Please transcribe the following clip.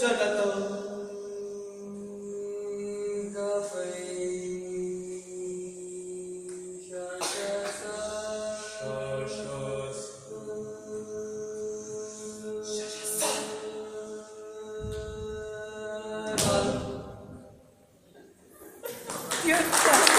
জ্বলালো You're